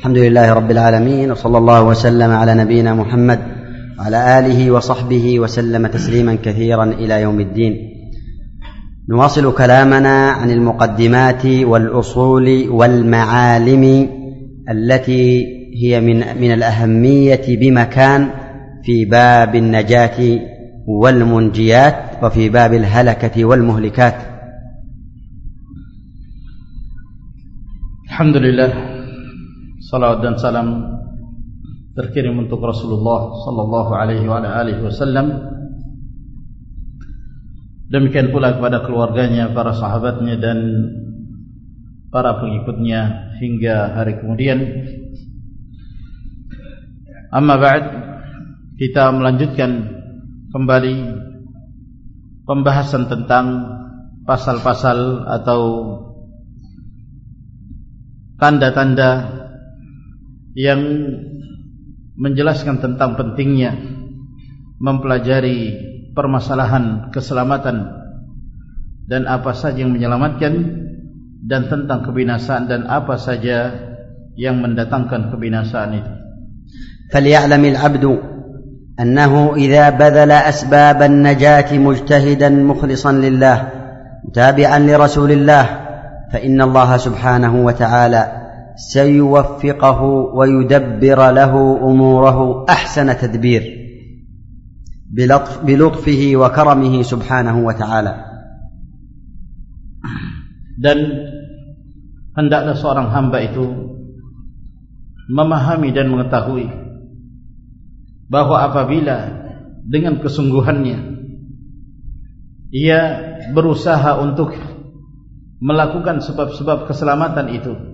الحمد لله رب العالمين وصلى الله وسلم على نبينا محمد وعلى آله وصحبه وسلم تسليما كثيرا إلى يوم الدين. نواصل كلامنا عن المقدمات والأصول والمعالم التي هي من من الأهمية بمكان في باب النجاة والمنجيات وفي باب الهلكة والمهلكات. الحمد لله. Salawat dan salam terkirim untuk Rasulullah sallallahu alaihi wa alihi wasallam. Demikian pula kepada keluarganya, para sahabatnya dan para pengikutnya hingga hari kemudian. Amma ba'd, kita melanjutkan kembali pembahasan tentang pasal-pasal atau tanda-tanda yang menjelaskan tentang pentingnya mempelajari permasalahan keselamatan dan apa saja yang menyelamatkan dan tentang kebinasaan dan apa saja yang mendatangkan kebinasaan itu. فليعلم العبد أنه إذا بذل أسباب النجاة مجتهدا مخلصا لله متابعا لرسول الله فإن الله سبحانه وتعالى سيوفقه ويدبر له اموره احسن تدبير بلطف بلطفه وكرمه سبحانه وتعالى dan hendaklah seorang hamba itu memahami dan mengetahui bahwa apabila dengan kesungguhannya ia berusaha untuk melakukan sebab-sebab keselamatan itu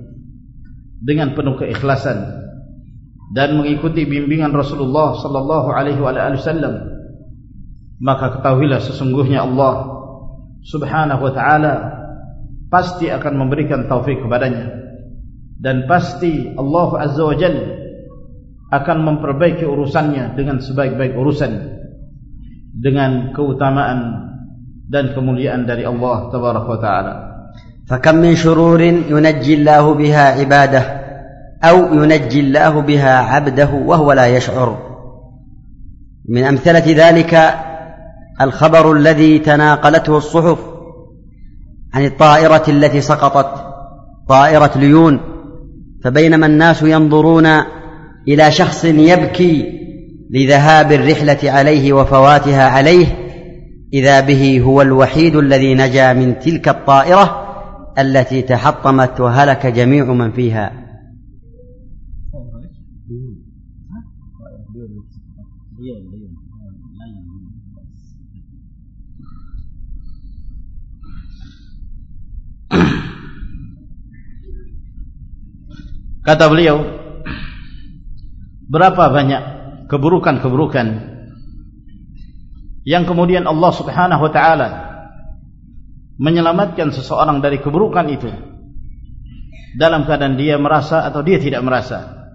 dengan penuh keikhlasan dan mengikuti bimbingan Rasulullah sallallahu alaihi wasallam maka ketahuilah sesungguhnya Allah subhanahu wa taala pasti akan memberikan taufik kepadanya dan pasti Allah azza wa jalla akan memperbaiki urusannya dengan sebaik-baik urusan dengan keutamaan dan kemuliaan dari Allah tabaraka wa taala فكم من شرور ينجي الله بها عباده أو ينجي الله بها عبده وهو لا يشعر. من أمثلة ذلك الخبر الذي تناقلته الصحف عن الطائرة التي سقطت طائرة ليون فبينما الناس ينظرون إلى شخص يبكي لذهاب الرحلة عليه وفواتها عليه إذا به هو الوحيد الذي نجا من تلك الطائرة التي تحطمت وهلك جميع من فيها Kata beliau Berapa banyak keburukan-keburukan Yang kemudian Allah subhanahu wa ta'ala menyelamatkan seseorang dari keburukan itu dalam keadaan dia merasa atau dia tidak merasa.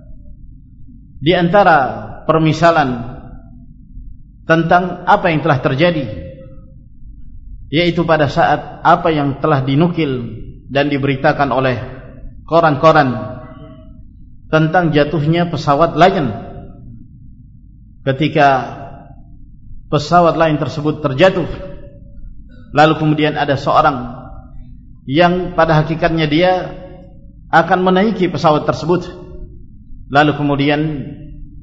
Di antara permisalan tentang apa yang telah terjadi yaitu pada saat apa yang telah dinukil dan diberitakan oleh koran-koran tentang jatuhnya pesawat Lion. Ketika pesawat lain tersebut terjatuh lalu kemudian ada seorang yang pada hakikatnya dia akan menaiki pesawat tersebut. Lalu kemudian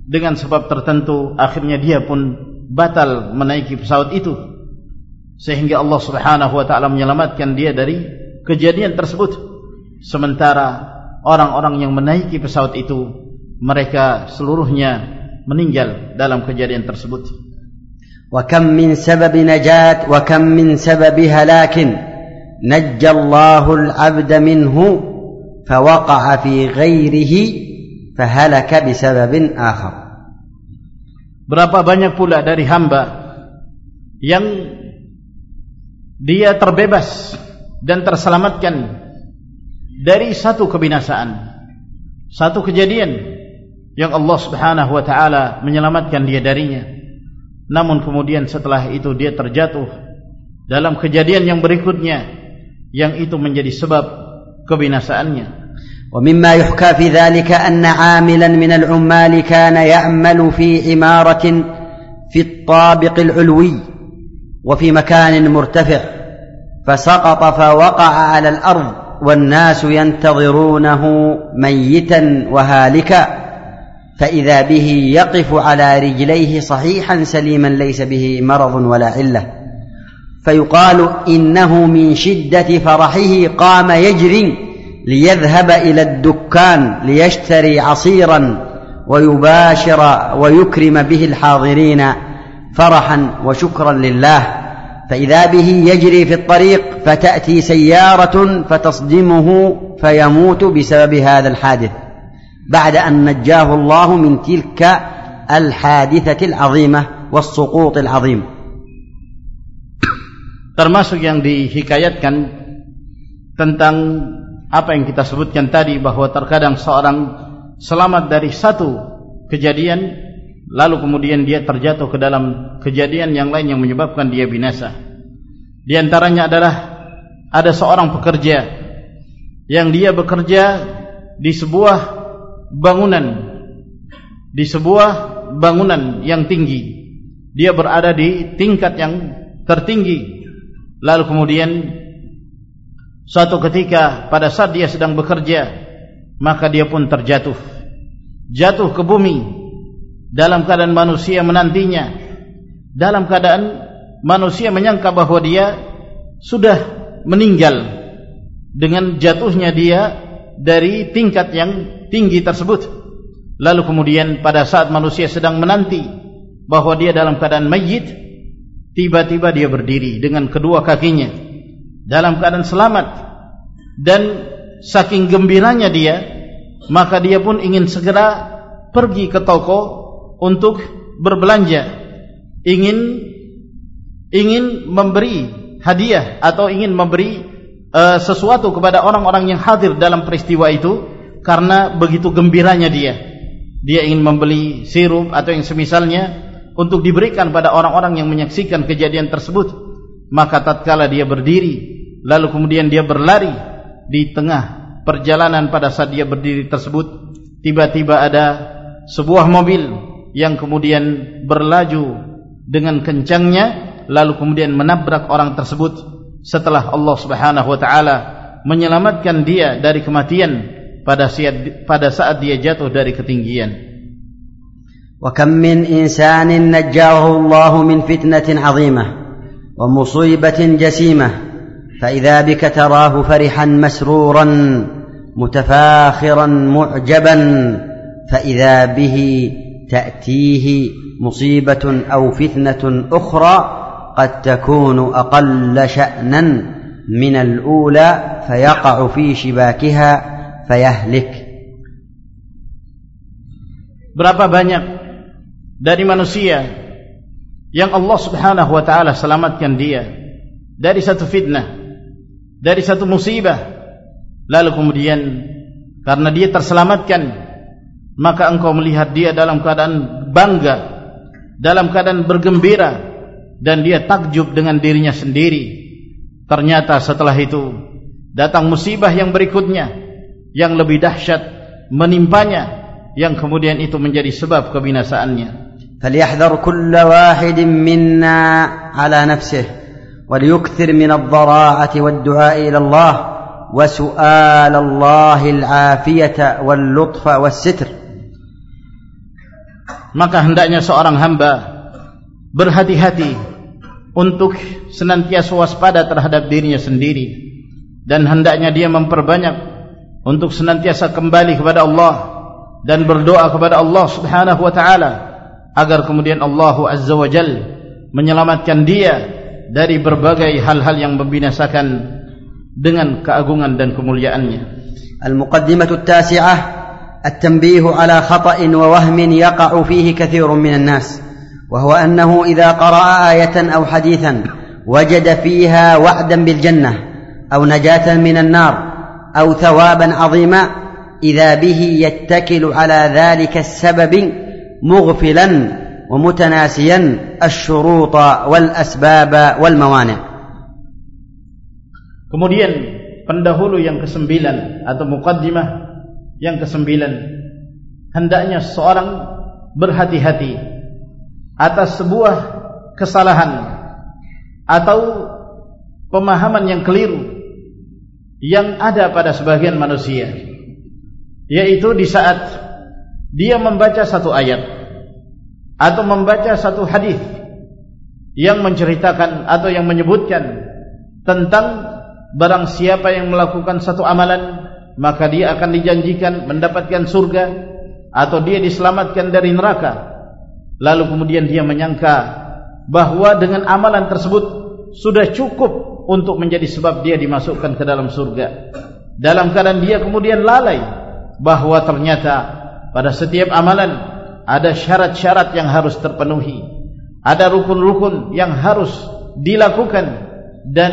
dengan sebab tertentu akhirnya dia pun batal menaiki pesawat itu. Sehingga Allah Subhanahu wa taala menyelamatkan dia dari kejadian tersebut. Sementara orang-orang yang menaiki pesawat itu mereka seluruhnya meninggal dalam kejadian tersebut وكم من سبب نجاة وكم من سبب هلاك نجى الله العبد منه فوقع في غيره فهلك بسبب آخر Berapa banyak pula dari hamba yang dia terbebas dan terselamatkan dari satu kebinasaan, satu kejadian yang Allah Subhanahu wa taala menyelamatkan dia darinya. Namun kemudian setelah itu dia terjatuh dalam kejadian yang berikutnya yang itu menjadi sebab kebinasaannya. ومما يحكى في ذلك أن عاملا من العمال كان يعمل في عمارة في الطابق العلوي وفي مكان مرتفع فسقط فوقع على الأرض والناس ينتظرونه ميتا وهالكا فإذا به يقف على رجليه صحيحا سليما ليس به مرض ولا علة فيقال إنه من شدة فرحه قام يجري ليذهب إلى الدكان ليشتري عصيرا ويباشر ويكرم به الحاضرين فرحا وشكرا لله. فإذا به يجري في الطريق فتأتي سيارة فتصدمه فيموت بسبب هذا الحادث. بعد أن نجاه الله من تلك الحادثة العظيمة والسقوط العظيم termasuk yang dihikayatkan tentang apa yang kita sebutkan tadi bahwa terkadang seorang selamat dari satu kejadian lalu kemudian dia terjatuh ke dalam kejadian yang lain yang menyebabkan dia binasa di antaranya adalah ada seorang pekerja yang dia bekerja di sebuah bangunan. Di sebuah bangunan yang tinggi. Dia berada di tingkat yang tertinggi. Lalu kemudian suatu ketika pada saat dia sedang bekerja maka dia pun terjatuh. Jatuh ke bumi. Dalam keadaan manusia menantinya. Dalam keadaan manusia menyangka bahwa dia sudah meninggal. Dengan jatuhnya dia dari tingkat yang tinggi tersebut. Lalu kemudian pada saat manusia sedang menanti bahwa dia dalam keadaan mayit tiba-tiba dia berdiri dengan kedua kakinya dalam keadaan selamat. Dan saking gembiranya dia maka dia pun ingin segera pergi ke toko untuk berbelanja. Ingin ingin memberi hadiah atau ingin memberi uh, sesuatu kepada orang-orang yang hadir dalam peristiwa itu karena begitu gembiranya dia. Dia ingin membeli sirup atau yang semisalnya untuk diberikan pada orang-orang yang menyaksikan kejadian tersebut. Maka tatkala dia berdiri lalu kemudian dia berlari di tengah perjalanan pada saat dia berdiri tersebut tiba-tiba ada sebuah mobil yang kemudian berlaju dengan kencangnya lalu kemudian menabrak orang tersebut. Setelah Allah Subhanahu wa taala menyelamatkan dia dari kematian pada saat pada saat dia jatuh dari ketinggian. وكم من إنسان نجاه الله من فتنة عظيمة ومصيبة جسيمة فإذا بك تراه فرحا مسرورا متفاخرا معجبا فإذا به تأتيه مصيبة أو فتنة أخرى قد تكون أقل شأنا من الأولى فيقع في شباكها fayahlik berapa banyak dari manusia yang Allah Subhanahu wa taala selamatkan dia dari satu fitnah dari satu musibah. Lalu kemudian karena dia terselamatkan maka engkau melihat dia dalam keadaan bangga dalam keadaan bergembira dan dia takjub dengan dirinya sendiri. Ternyata setelah itu datang musibah yang berikutnya yang lebih dahsyat menimpanya yang kemudian itu menjadi sebab kebinasaannya. فليحذر كل واحد منا على نفسه وليكثر من الضراعة والدعاء إلى الله وسؤال الله العافية واللطف والستر maka hendaknya seorang hamba berhati-hati untuk senantiasa waspada terhadap dirinya sendiri dan hendaknya dia memperbanyak untuk senantiasa kembali kepada Allah dan berdoa kepada Allah Subhanahu wa taala agar kemudian Allah Azza wa Jal menyelamatkan dia dari berbagai hal-hal yang membinasakan dengan keagungan dan kemuliaannya. المقدمة التاسعة التنبيه على خطأ ووهم يقع فيه كثير من الناس وهو أنه إذا قرأ آية أو حديثا وجد فيها وعدا بالجنة أو نجاة من النار أو ثوابا عظيما إذا به يتكل على ذلك السبب مغفلا ومتناسيا الشروط والأسباب والموانع Kemudian pendahulu yang kesembilan atau mukaddimah yang kesembilan hendaknya seorang berhati-hati atas sebuah kesalahan atau pemahaman yang keliru yang ada pada sebagian manusia yaitu di saat dia membaca satu ayat atau membaca satu hadis yang menceritakan atau yang menyebutkan tentang barang siapa yang melakukan satu amalan maka dia akan dijanjikan mendapatkan surga atau dia diselamatkan dari neraka. Lalu kemudian dia menyangka bahwa dengan amalan tersebut sudah cukup untuk menjadi sebab dia dimasukkan ke dalam surga. Dalam keadaan dia kemudian lalai bahwa ternyata pada setiap amalan ada syarat-syarat yang harus terpenuhi. Ada rukun-rukun yang harus dilakukan dan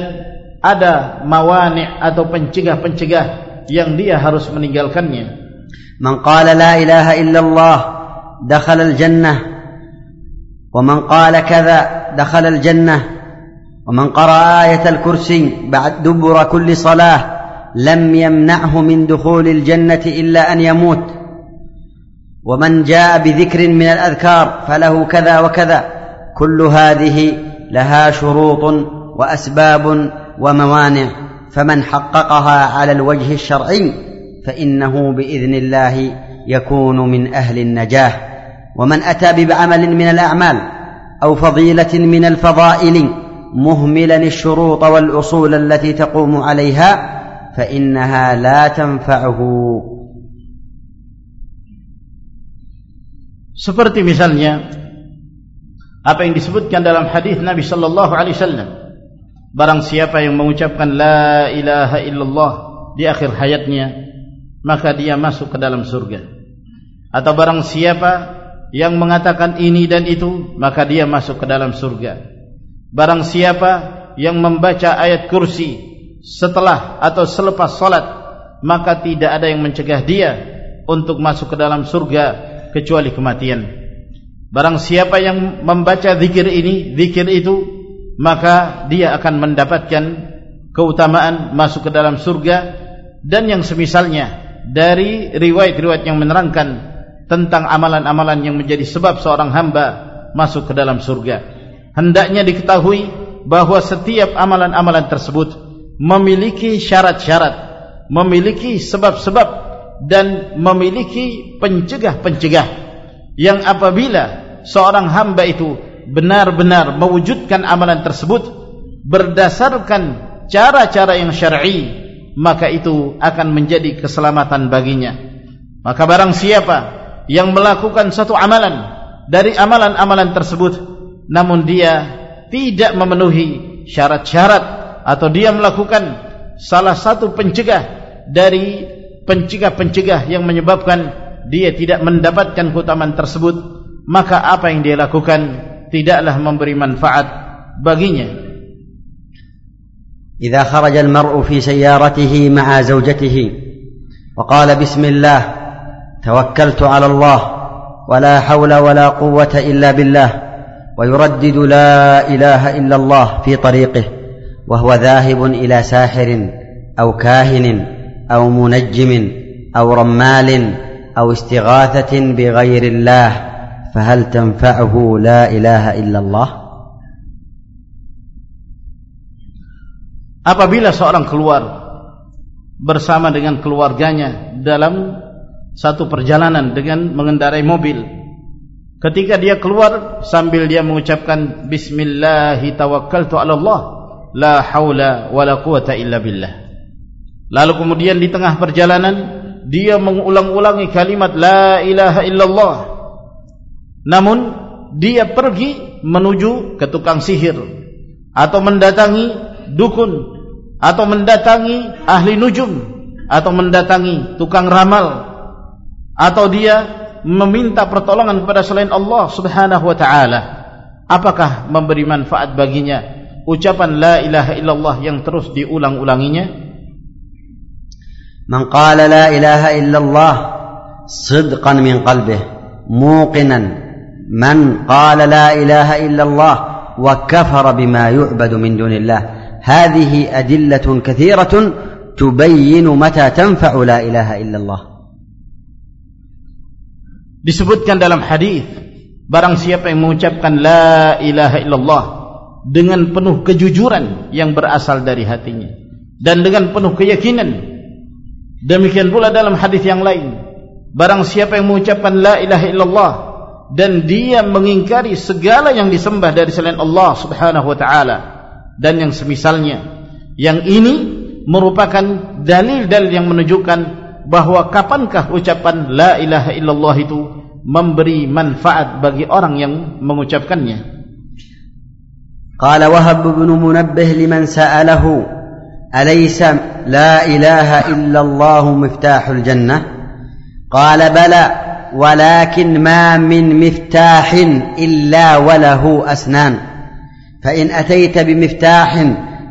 ada mawani' atau pencegah-pencegah yang dia harus meninggalkannya. Man qala la ilaha illallah dakhala al-jannah. Wa man qala kadha dakhala al-jannah ومن قرأ آية الكرسي بعد دبر كل صلاة لم يمنعه من دخول الجنة إلا أن يموت. ومن جاء بذكر من الأذكار فله كذا وكذا. كل هذه لها شروط وأسباب وموانع. فمن حققها على الوجه الشرعي فإنه بإذن الله يكون من أهل النجاة. ومن أتى بعمل من الأعمال أو فضيلة من الفضائل مهملا الشروط والاصول التي تقوم عليها فانها لا تنفعه seperti misalnya apa yang disebutkan dalam hadis Nabi sallallahu alaihi wasallam barang siapa yang mengucapkan la ilaha illallah di akhir hayatnya maka dia masuk ke dalam surga atau barang siapa yang mengatakan ini dan itu maka dia masuk ke dalam surga Barang siapa yang membaca ayat kursi setelah atau selepas salat maka tidak ada yang mencegah dia untuk masuk ke dalam surga kecuali kematian. Barang siapa yang membaca zikir ini, zikir itu maka dia akan mendapatkan keutamaan masuk ke dalam surga dan yang semisalnya dari riwayat-riwayat yang menerangkan tentang amalan-amalan yang menjadi sebab seorang hamba masuk ke dalam surga hendaknya diketahui bahawa setiap amalan-amalan tersebut memiliki syarat-syarat, memiliki sebab-sebab dan memiliki pencegah-pencegah yang apabila seorang hamba itu benar-benar mewujudkan amalan tersebut berdasarkan cara-cara yang syar'i maka itu akan menjadi keselamatan baginya. Maka barang siapa yang melakukan satu amalan dari amalan-amalan tersebut namun dia tidak memenuhi syarat-syarat atau dia melakukan salah satu pencegah dari pencegah-pencegah yang menyebabkan dia tidak mendapatkan keutamaan tersebut maka apa yang dia lakukan tidaklah memberi manfaat baginya إذا خرج المرء في سيارته مع زوجته وقال بسم الله توكلت على الله ولا حول ولا قوة إلا بالله ويردد لا إله إلا الله في طريقه وهو ذاهب إلى ساحر أو كاهن أو منجم أو رمال أو استغاثة بغير الله فهل تنفعه لا إله إلا الله؟ Apabila seorang keluar bersama dengan keluarganya dalam satu perjalanan dengan mengendarai mobil ketika dia keluar sambil dia mengucapkan bismillahi tawakkaltu ala Allah la haula wala quwata illa billah. Lalu kemudian di tengah perjalanan dia mengulang-ulangi kalimat la ilaha illallah. Namun dia pergi menuju ke tukang sihir atau mendatangi dukun atau mendatangi ahli nujum atau mendatangi tukang ramal atau dia meminta pertolongan kepada selain Allah Subhanahu wa taala. Apakah memberi manfaat baginya? Ucapan la ilaha illallah yang terus diulang-ulanginya? Man qala la ilaha illallah sidqan min qalbih muqinan. Man qala la ilaha illallah wa kafara bima yu'badu min dunillah. Hadhihi adillatun katsiratun tubayyin mata tanfa'u la ilaha illallah disebutkan dalam hadis barang siapa yang mengucapkan la ilaha illallah dengan penuh kejujuran yang berasal dari hatinya dan dengan penuh keyakinan demikian pula dalam hadis yang lain barang siapa yang mengucapkan la ilaha illallah dan dia mengingkari segala yang disembah dari selain Allah Subhanahu wa taala dan yang semisalnya yang ini merupakan dalil-dalil yang menunjukkan bahawa kapankah ucapan la ilaha illallah itu memberi manfaat bagi orang yang mengucapkannya? وهب بن منبه لمن سأله أليس لا إله إلا الله مفتاح الجنة قال بلى ولكن ما من مفتاح إلا وله أسنان فإن أتيت بمفتاح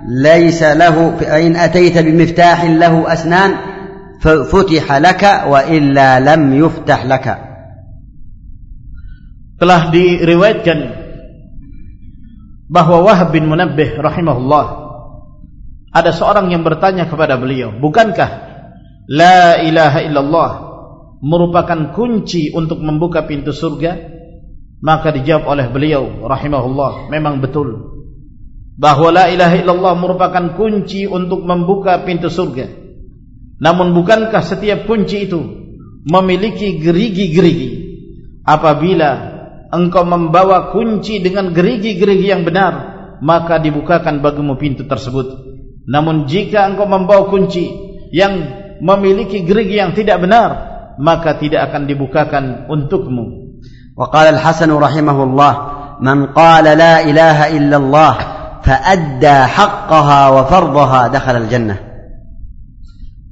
ليس له فإن أتيت بمفتاح له أسنان فتح لك وإلا لم يفتح لك telah diriwayatkan bahwa Wahab bin Munabbih rahimahullah ada seorang yang bertanya kepada beliau bukankah la ilaha illallah merupakan kunci untuk membuka pintu surga maka dijawab oleh beliau rahimahullah memang betul bahawa la ilaha illallah merupakan kunci untuk membuka pintu surga. Namun bukankah setiap kunci itu memiliki gerigi-gerigi? Apabila engkau membawa kunci dengan gerigi-gerigi yang benar, maka dibukakan bagimu pintu tersebut. Namun jika engkau membawa kunci yang memiliki gerigi yang tidak benar, maka tidak akan dibukakan untukmu. Wa qala al-Hasan rahimahullah, man qala la ilaha illallah fa adda haqqaha wa fardaha dakhala al-jannah.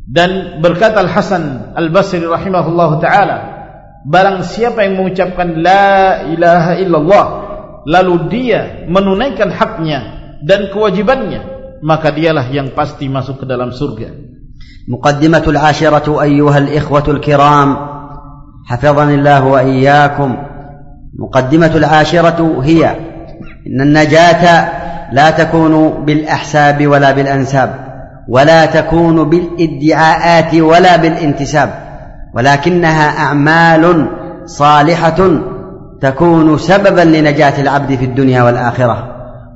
dan berkata Al-Hasan Al-Basri rahimahullah ta'ala barang siapa yang mengucapkan la ilaha illallah lalu dia menunaikan haknya dan kewajibannya maka dialah yang pasti masuk ke dalam surga مقدمة العاشرة أيها الإخوة الكرام حفظني الله وإياكم مقدمة العاشرة هي إن النجاة لا تكون بالأحساب ولا بالأنساب ولا تكون بالإدعاءات ولا بالانتساب ولكنها أعمال صالحة تكون سببا لنجاة العبد في الدنيا والآخرة.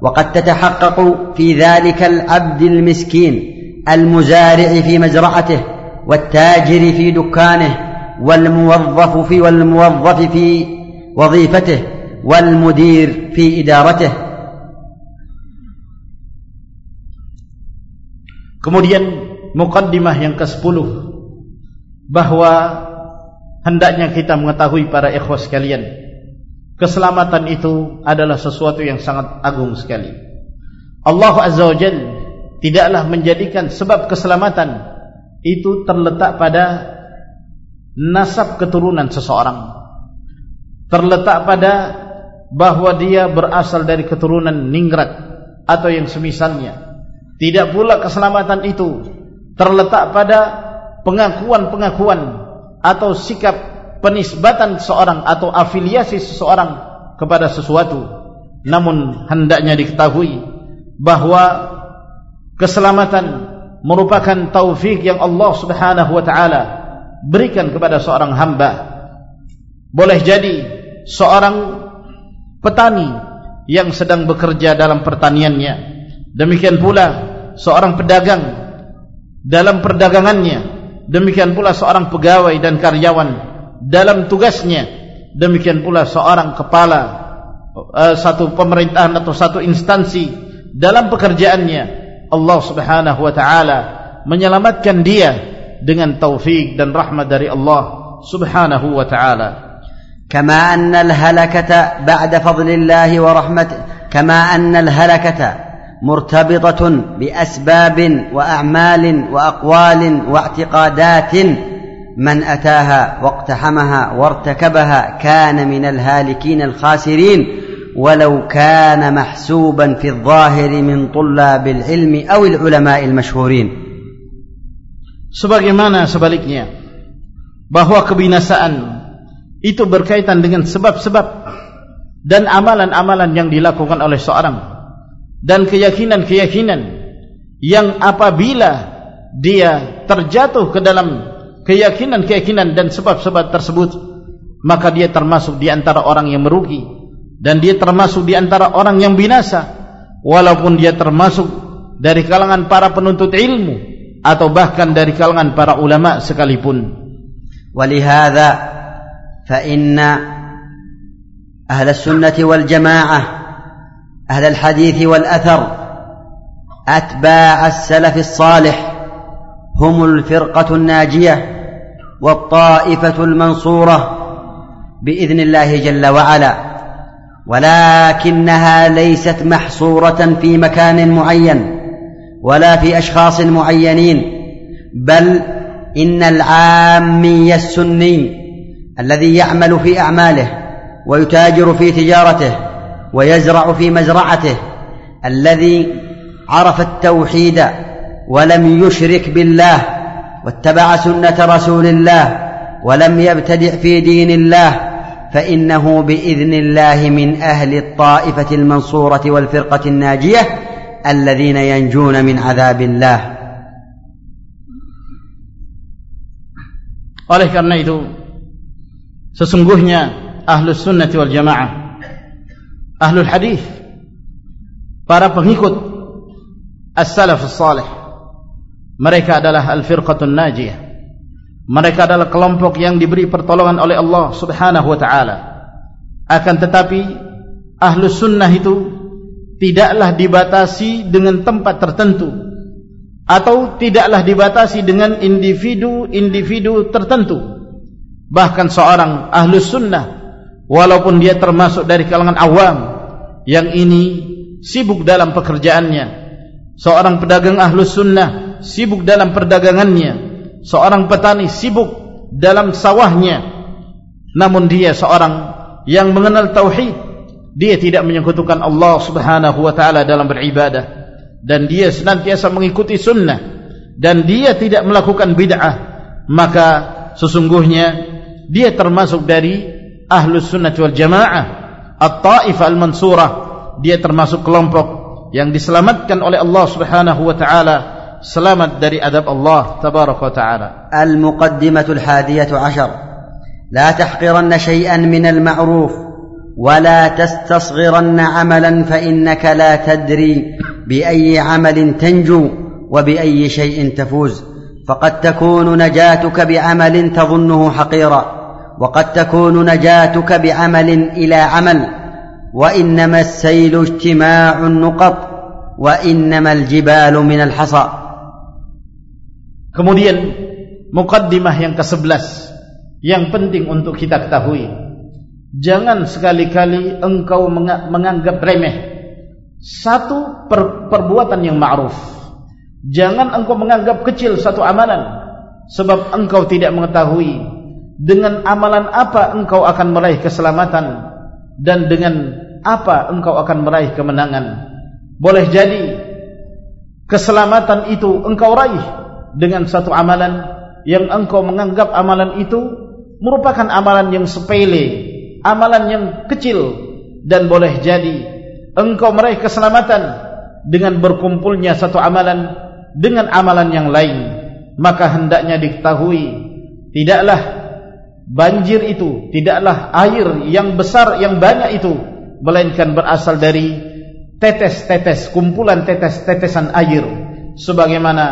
وقد تتحقق في ذلك العبد المسكين المزارع في مزرعته والتاجر في دكانه والموظف في والموظف في وظيفته والمدير في إدارته. Kemudian mukaddimah yang ke-10 bahwa hendaknya kita mengetahui para ikhwas sekalian keselamatan itu adalah sesuatu yang sangat agung sekali. Allah Azza wa Jal tidaklah menjadikan sebab keselamatan itu terletak pada nasab keturunan seseorang. Terletak pada bahwa dia berasal dari keturunan ningrat atau yang semisalnya tidak pula keselamatan itu terletak pada pengakuan-pengakuan atau sikap penisbatan seseorang atau afiliasi seseorang kepada sesuatu. Namun hendaknya diketahui bahawa keselamatan merupakan taufik yang Allah Subhanahu wa taala berikan kepada seorang hamba. Boleh jadi seorang petani yang sedang bekerja dalam pertaniannya Demikian pula seorang pedagang dalam perdagangannya, demikian pula seorang pegawai dan karyawan dalam tugasnya, demikian pula seorang kepala uh, satu pemerintahan atau satu instansi dalam pekerjaannya. Allah Subhanahu wa taala menyelamatkan dia dengan taufik dan rahmat dari Allah Subhanahu wa taala. كما أن الهلكة بعد فضل الله ورحمته كما أن الهلكة مرتبطة بأسباب وأعمال وأقوال واعتقادات من أتاها واقتحمها وارتكبها كان من الهالكين الخاسرين ولو كان محسوبا في الظاهر من طلاب العلم أو العلماء المشهورين. Sebagaimana sebaliknya bahwa kebinasaan itu berkaitan dengan sebab-sebab dan amalan-amalan yang dilakukan oleh seorang dan keyakinan-keyakinan yang apabila dia terjatuh ke dalam keyakinan-keyakinan dan sebab-sebab tersebut maka dia termasuk di antara orang yang merugi dan dia termasuk di antara orang yang binasa walaupun dia termasuk dari kalangan para penuntut ilmu atau bahkan dari kalangan para ulama sekalipun ولهذا فإن أهل السنة والجماعة أهل الحديث والأثر. أتباع السلف الصالح. هم الفرقة الناجية والطائفة المنصورة بإذن الله جل وعلا. ولكنها ليست محصورة في مكان معين ولا في أشخاص معينين بل إن العامي السني الذي يعمل في أعماله ويتاجر في تجارته ويزرع في مزرعته الذي عرف التوحيد ولم يشرك بالله واتبع سنة رسول الله ولم يبتدع في دين الله فإنه بإذن الله من أهل الطائفة المنصورة والفرقة الناجية الذين ينجون من عذاب الله. Oleh karena itu sesungguhnya ahlu sunnah wal jamaah ahlu hadis para pengikut as-salaf as-salih. Mereka adalah al-firqatun najiyah. Mereka adalah kelompok yang diberi pertolongan oleh Allah subhanahu wa ta'ala. Akan tetapi ahlu sunnah itu tidaklah dibatasi dengan tempat tertentu atau tidaklah dibatasi dengan individu-individu tertentu. Bahkan seorang ahlu sunnah walaupun dia termasuk dari kalangan awam yang ini sibuk dalam pekerjaannya. Seorang pedagang ahlu sunnah sibuk dalam perdagangannya. Seorang petani sibuk dalam sawahnya. Namun dia seorang yang mengenal tauhid. Dia tidak menyekutukan Allah Subhanahu wa taala dalam beribadah. Dan dia senantiasa mengikuti sunnah. Dan dia tidak melakukan bid'ah. Maka sesungguhnya dia termasuk dari ahlus sunnah wal jamaah at-taifah al-mansurah dia termasuk kelompok yang diselamatkan oleh Allah Subhanahu wa taala selamat dari adab Allah tabaraka wa ta'ala المقدمة الحادية عشر لا تحقرن شيئا من المعروف ولا تستصغرن عملا فإنك لا تدري بأي عمل تنجو وبأي شيء تفوز فقد تكون نجاتك بعمل تظنه حقيرا وقد تكون نجاتك بعمل إلى عمل وإنما السيل اجتماع النقط وإنما الجبال من الحصى Kemudian mukaddimah yang ke-11 yang penting untuk kita ketahui. Jangan sekali-kali engkau menganggap remeh satu per perbuatan yang ma'ruf. Jangan engkau menganggap kecil satu amalan sebab engkau tidak mengetahui dengan amalan apa engkau akan meraih keselamatan dan dengan apa engkau akan meraih kemenangan. Boleh jadi keselamatan itu engkau raih dengan satu amalan yang engkau menganggap amalan itu merupakan amalan yang sepele, amalan yang kecil dan boleh jadi engkau meraih keselamatan dengan berkumpulnya satu amalan dengan amalan yang lain maka hendaknya diketahui tidaklah banjir itu tidaklah air yang besar yang banyak itu melainkan berasal dari tetes-tetes kumpulan tetes-tetesan air sebagaimana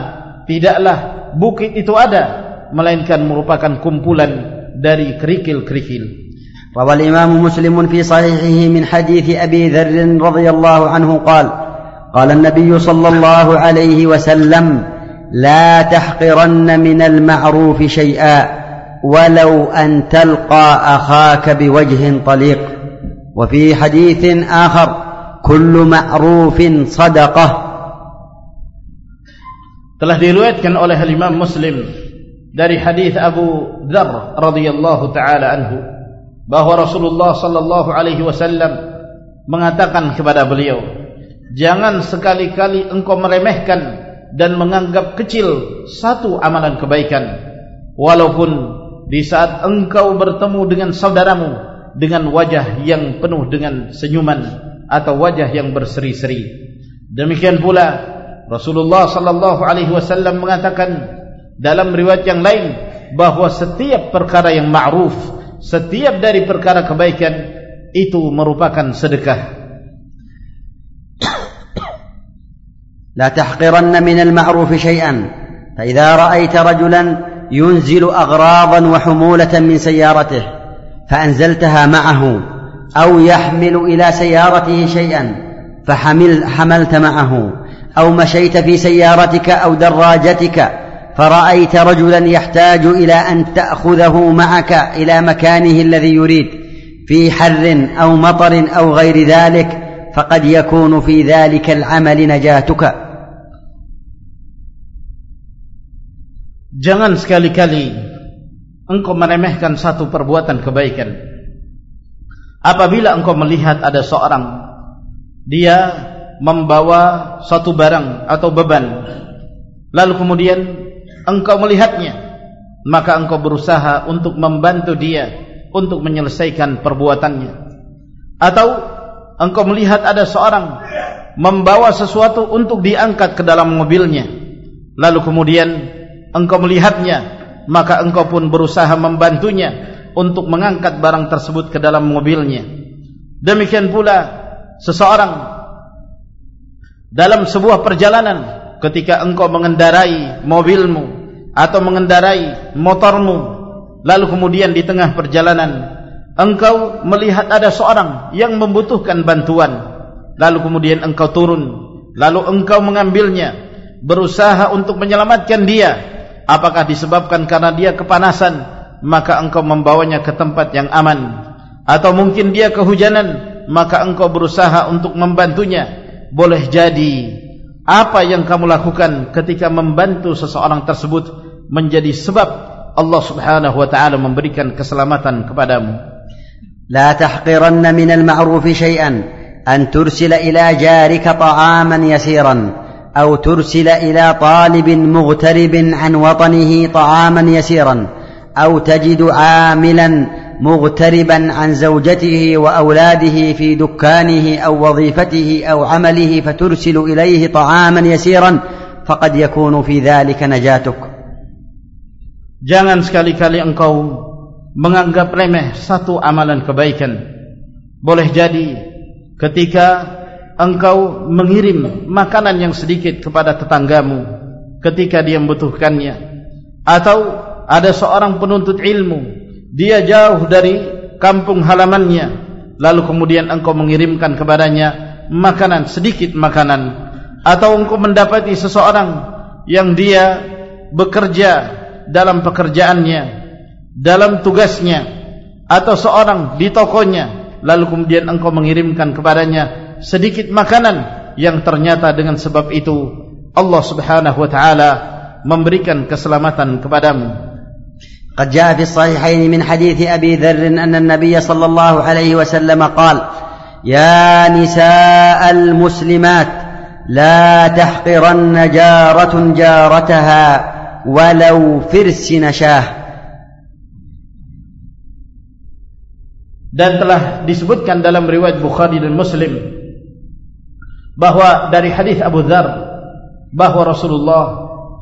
tidaklah bukit itu ada melainkan merupakan kumpulan dari kerikil-kerikil. روى الإمام مسلم في صحيحه من حديث أبي ذر رضي الله عنه قال قال النبي صلى الله عليه وسلم لا تحقرن من المعروف شيئا ولو أن تلقى أخاك بوجه طليق وفي حديث آخر كل معروف صدقه telah diriwayatkan oleh Imam Muslim dari hadis Abu Dzar radhiyallahu taala anhu bahwa Rasulullah sallallahu alaihi wasallam mengatakan kepada beliau jangan sekali-kali engkau meremehkan dan menganggap kecil satu amalan kebaikan walaupun di saat engkau bertemu dengan saudaramu dengan wajah yang penuh dengan senyuman atau wajah yang berseri-seri demikian pula Rasulullah sallallahu alaihi wasallam mengatakan dalam riwayat yang lain bahwa setiap perkara yang ma'ruf, setiap dari perkara kebaikan itu merupakan sedekah لا تحقرن من المعروف شيئا فإذا رأيت رجلا ينزل أغراضا وحمولة من سيارته فأنزلتها معه أو يحمل إلى سيارته شيئا فحمل حملت معه أو مشيت في سيارتك أو دراجتك فرأيت رجلا يحتاج إلى أن تأخذه معك إلى مكانه الذي يريد في حر أو مطر أو غير ذلك فقد يكون في ذلك العمل نجاتك. Jangan sekali-kali engkau meremehkan satu perbuatan kebaikan. Apabila engkau melihat ada seorang dia membawa satu barang atau beban, lalu kemudian engkau melihatnya, maka engkau berusaha untuk membantu dia untuk menyelesaikan perbuatannya. Atau engkau melihat ada seorang membawa sesuatu untuk diangkat ke dalam mobilnya, lalu kemudian engkau melihatnya maka engkau pun berusaha membantunya untuk mengangkat barang tersebut ke dalam mobilnya. Demikian pula seseorang dalam sebuah perjalanan ketika engkau mengendarai mobilmu atau mengendarai motormu lalu kemudian di tengah perjalanan engkau melihat ada seorang yang membutuhkan bantuan lalu kemudian engkau turun lalu engkau mengambilnya berusaha untuk menyelamatkan dia apakah disebabkan karena dia kepanasan maka engkau membawanya ke tempat yang aman atau mungkin dia kehujanan maka engkau berusaha untuk membantunya boleh jadi apa yang kamu lakukan ketika membantu seseorang tersebut menjadi sebab Allah Subhanahu wa taala memberikan keselamatan kepadamu لا تحقرن من المعروف شيئا أن ترسل إلى جارك طعاما يسيرا أو ترسل إلى طالب مغترب عن وطنه طعاما يسيرا أو تجد عاملا مغتربا عن زوجته وأولاده في دكانه أو وظيفته أو عمله فترسل إليه طعاما يسيرا فقد يكون في ذلك نجاتك Jangan sekali-kali engkau menganggap remeh satu amalan kebaikan. Boleh jadi ketika engkau mengirim makanan yang sedikit kepada tetanggamu ketika dia membutuhkannya. Atau ada seorang penuntut ilmu dia jauh dari kampung halamannya lalu kemudian engkau mengirimkan kepadanya makanan sedikit makanan. Atau engkau mendapati seseorang yang dia bekerja dalam pekerjaannya dalam tugasnya atau seorang di tokonya lalu kemudian engkau mengirimkan kepadanya sedikit makanan yang ternyata dengan sebab itu Allah Subhanahu wa taala memberikan keselamatan kepadamu. قد جاء في الصحيحين من حديث أبي ذر أن النبي صلى الله عليه وسلم قال يا نساء المسلمات لا تحقرن جارة جارتها ولو فرس نشاه dan telah disebutkan dalam riwayat Bukhari dan Muslim bahwa dari hadis Abu Dzar bahwa Rasulullah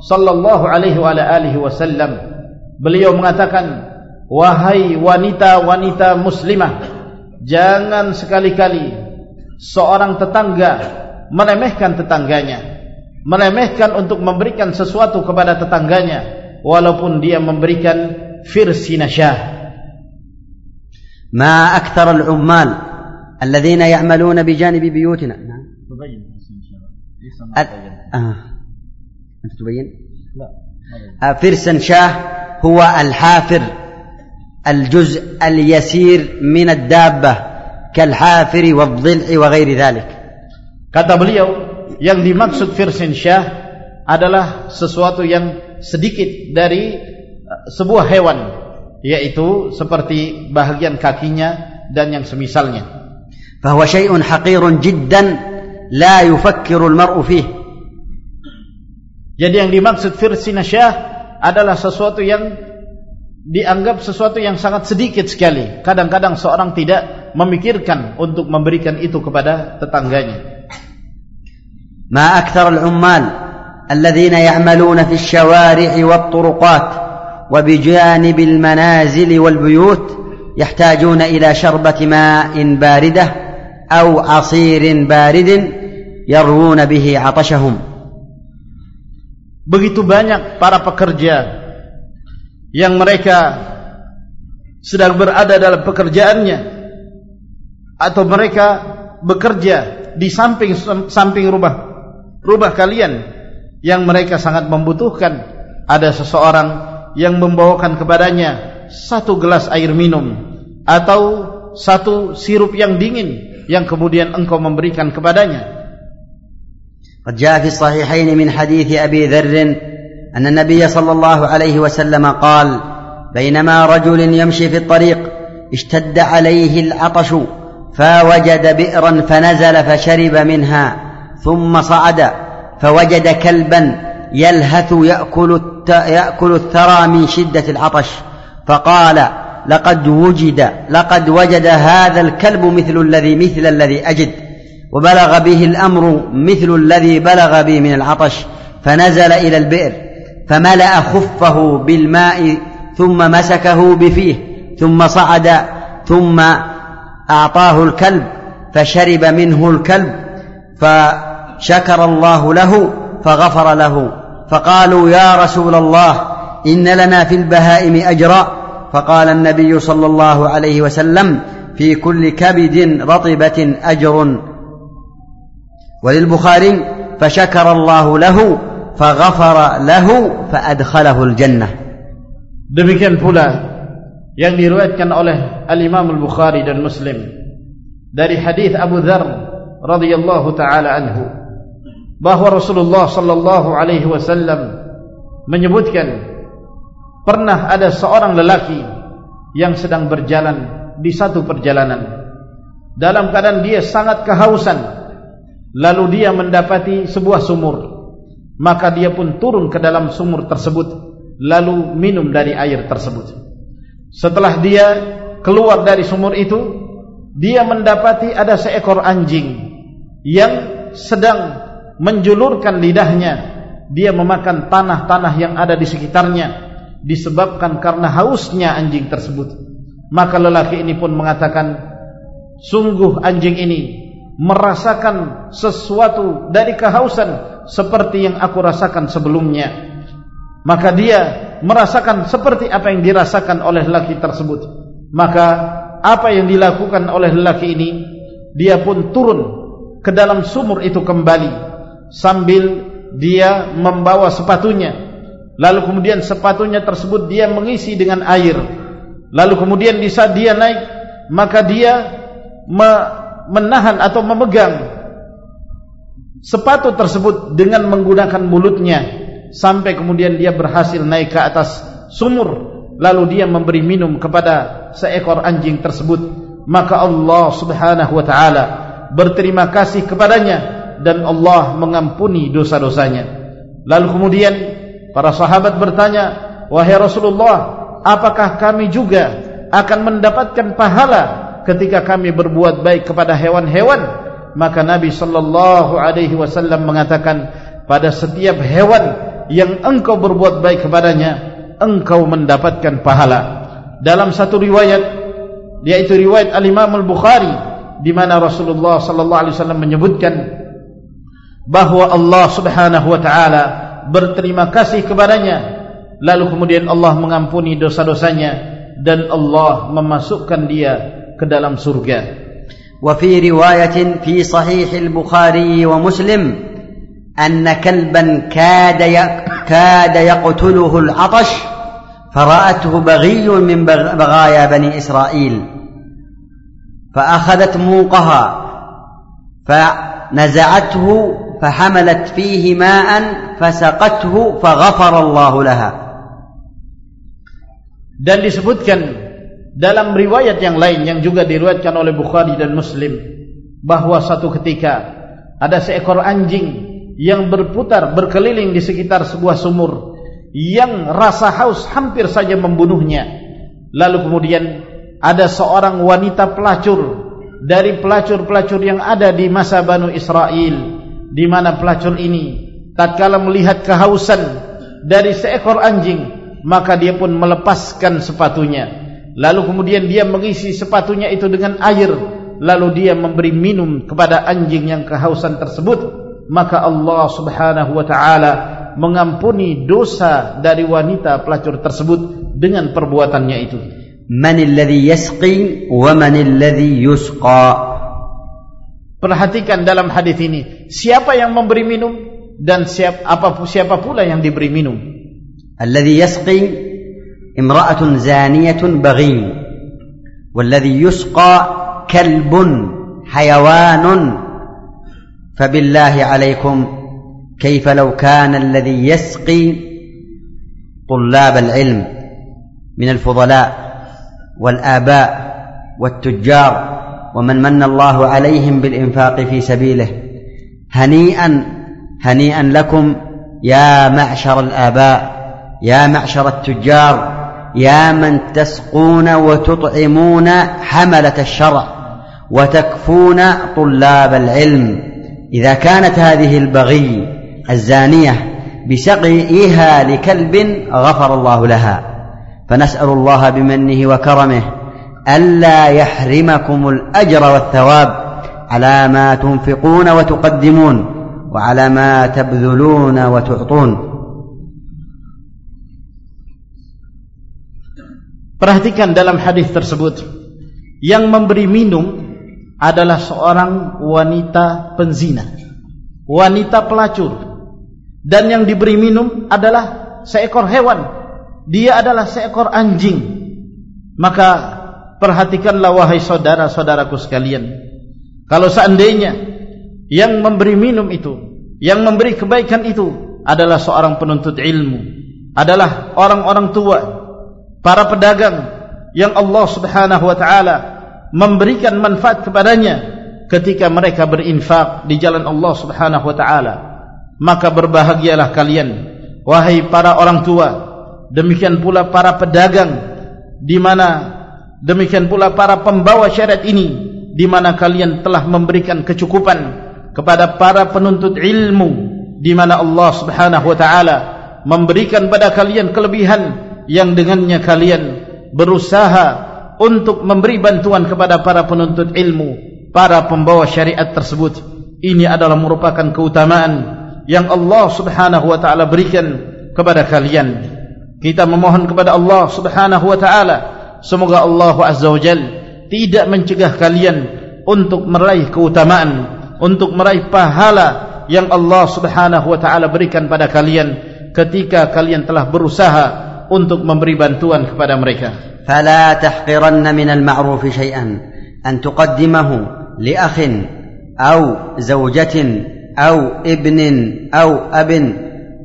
sallallahu alaihi wa alihi wasallam beliau mengatakan wahai wanita-wanita muslimah jangan sekali-kali seorang tetangga meremehkan tetangganya meremehkan untuk memberikan sesuatu kepada tetangganya walaupun dia memberikan firsinashah ما أكثر العمال الذين يعملون بجانب بيوتنا تبين آه. أنت تبين لا آه فرسا شاه هو الحافر الجزء اليسير من الدابة كالحافر والضلع وغير ذلك kata beliau yang dimaksud firsin syah adalah sesuatu yang sedikit dari uh, sebuah hewan yaitu seperti bahagian kakinya dan yang semisalnya فهو شيء حقير جدا la yufakkirul mar'u fih. Jadi yang dimaksud firsinasyah adalah sesuatu yang dianggap sesuatu yang sangat sedikit sekali. Kadang-kadang seorang tidak memikirkan untuk memberikan itu kepada tetangganya. Ma akthar al-ummal alladhina ya'maluna fi syawari'i wat turuqat wa bi al-manazil wal buyut yahtajuna ila syarbati ma'in baridah aw 'asirin baridin yarwuna bihi atashahum. Begitu banyak para pekerja yang mereka sedang berada dalam pekerjaannya atau mereka bekerja di samping samping rumah rumah kalian yang mereka sangat membutuhkan. Ada seseorang yang membawakan kepadanya satu gelas air minum atau satu sirup yang dingin yang kemudian engkau memberikan kepadanya. قد جاء في الصحيحين من حديث أبي ذر أن النبي صلى الله عليه وسلم قال بينما رجل يمشي في الطريق اشتد عليه العطش فوجد بئرا فنزل فشرب منها ثم صعد فوجد كلبا يلهث يأكل يأكل الثرى من شدة العطش. فقال لقد وجد لقد وجد هذا الكلب مثل الذي مثل الذي أجد. وبلغ به الأمر مثل الذي بلغ بي من العطش فنزل إلى البئر فملأ خفه بالماء ثم مسكه بفيه ثم صعد ثم أعطاه الكلب فشرب منه الكلب فشكر الله له فغفر له فقالوا يا رسول الله إن لنا في البهائم أجرا فقال النبي صلى الله عليه وسلم في كل كبد رطبة أجر. وللبخاري فشكر الله له فغفر له فادخله الجنه Demikian pula yang diriwayatkan oleh Al-Imam Al-Bukhari dan Muslim dari hadis Abu Dzar radhiyallahu taala anhu bahwa Rasulullah sallallahu alaihi wasallam menyebutkan pernah ada seorang lelaki yang sedang berjalan di satu perjalanan dalam keadaan dia sangat kehausan lalu dia mendapati sebuah sumur maka dia pun turun ke dalam sumur tersebut lalu minum dari air tersebut. Setelah dia keluar dari sumur itu, dia mendapati ada seekor anjing yang sedang menjulurkan lidahnya. Dia memakan tanah-tanah yang ada di sekitarnya disebabkan karena hausnya anjing tersebut. Maka lelaki ini pun mengatakan, sungguh anjing ini merasakan sesuatu dari kehausan seperti yang aku rasakan sebelumnya. Maka dia merasakan seperti apa yang dirasakan oleh lelaki tersebut. Maka apa yang dilakukan oleh lelaki ini dia pun turun ke dalam sumur itu kembali sambil dia membawa sepatunya. Lalu kemudian sepatunya tersebut dia mengisi dengan air. Lalu kemudian di saat dia naik maka dia menahan atau memegang sepatu tersebut dengan menggunakan mulutnya sampai kemudian dia berhasil naik ke atas sumur. Lalu dia memberi minum kepada seekor anjing tersebut. Maka Allah Subhanahu wa taala berterima kasih kepadanya dan Allah mengampuni dosa-dosanya. Lalu kemudian para sahabat bertanya wahai Rasulullah apakah kami juga akan mendapatkan pahala ketika kami berbuat baik kepada hewan-hewan maka Nabi sallallahu alaihi wasallam mengatakan pada setiap hewan yang engkau berbuat baik kepadanya engkau mendapatkan pahala. Dalam satu riwayat yaitu riwayat al-Imam al-Bukhari di mana Rasulullah sallallahu alaihi wasallam menyebutkan bahwa Allah Subhanahu wa taala berterima kasih kepadanya. Lalu kemudian Allah mengampuni dosa-dosanya dan Allah memasukkan dia ke dalam surga. Wa fi riwayatin fi sahih al-Bukhari wa Muslim أن كلبا كاد كاد يقتله العطش فرأته بغي من بغايا بني إسرائيل فأخذت موقها فنزعته فحملت فيه ماء فسقته فغفر الله لها dan disebutkan dalam riwayat yang lain yang juga diriwayatkan oleh Bukhari dan Muslim bahwa satu ketika ada seekor anjing yang berputar berkeliling di sekitar sebuah sumur yang rasa haus hampir saja membunuhnya. Lalu kemudian ada seorang wanita pelacur dari pelacur-pelacur yang ada di masa Banu Israel di mana pelacur ini tatkala melihat kehausan dari seekor anjing maka dia pun melepaskan sepatunya lalu kemudian dia mengisi sepatunya itu dengan air. Lalu dia memberi minum kepada anjing yang kehausan tersebut. Maka Allah Subhanahu wa taala mengampuni dosa dari wanita pelacur tersebut dengan perbuatannya itu. Man alladhi yasqi wa man alladhi yusqa. Perhatikan dalam hadis ini siapa yang memberi minum dan siapa apa siapa pula yang diberi minum? Alladhi yasqi imra'atun zaniyatun baghi والذي يسقى كلب حيوان. فبالله عليكم كيف لو كان الذي يسقي طلاب العلم من الفضلاء والآباء والتجار ومن من الله عليهم بالإنفاق في سبيله هنيئا هنيئا لكم يا معشر الآباء يا معشر التجار يا من تسقون وتطعمون حملة الشرع وتكفون طلاب العلم. إذا كانت هذه البغي الزانية بسقيها لكلب غفر الله لها. فنسأل الله بمنه وكرمه ألا يحرمكم الأجر والثواب على ما تنفقون وتقدمون وعلى ما تبذلون وتعطون. Perhatikan dalam hadis tersebut yang memberi minum adalah seorang wanita penzina, wanita pelacur, dan yang diberi minum adalah seekor hewan. Dia adalah seekor anjing. Maka perhatikanlah wahai saudara-saudaraku sekalian, kalau seandainya yang memberi minum itu, yang memberi kebaikan itu adalah seorang penuntut ilmu, adalah orang-orang tua para pedagang yang Allah Subhanahu wa taala memberikan manfaat kepadanya ketika mereka berinfak di jalan Allah Subhanahu wa taala. Maka berbahagialah kalian wahai para orang tua. Demikian pula para pedagang di mana demikian pula para pembawa syariat ini di mana kalian telah memberikan kecukupan kepada para penuntut ilmu di mana Allah Subhanahu wa taala memberikan pada kalian kelebihan yang dengannya kalian berusaha untuk memberi bantuan kepada para penuntut ilmu, para pembawa syariat tersebut. Ini adalah merupakan keutamaan yang Allah Subhanahu wa taala berikan kepada kalian. Kita memohon kepada Allah Subhanahu wa taala semoga Allah Azza wa Jal tidak mencegah kalian untuk meraih keutamaan, untuk meraih pahala yang Allah Subhanahu wa taala berikan pada kalian ketika kalian telah berusaha untuk memberi bantuan kepada mereka. فلا تحقرن من المعروف شيئا. أن تقدمه لأخ أو زوجة أو ابن أو أب.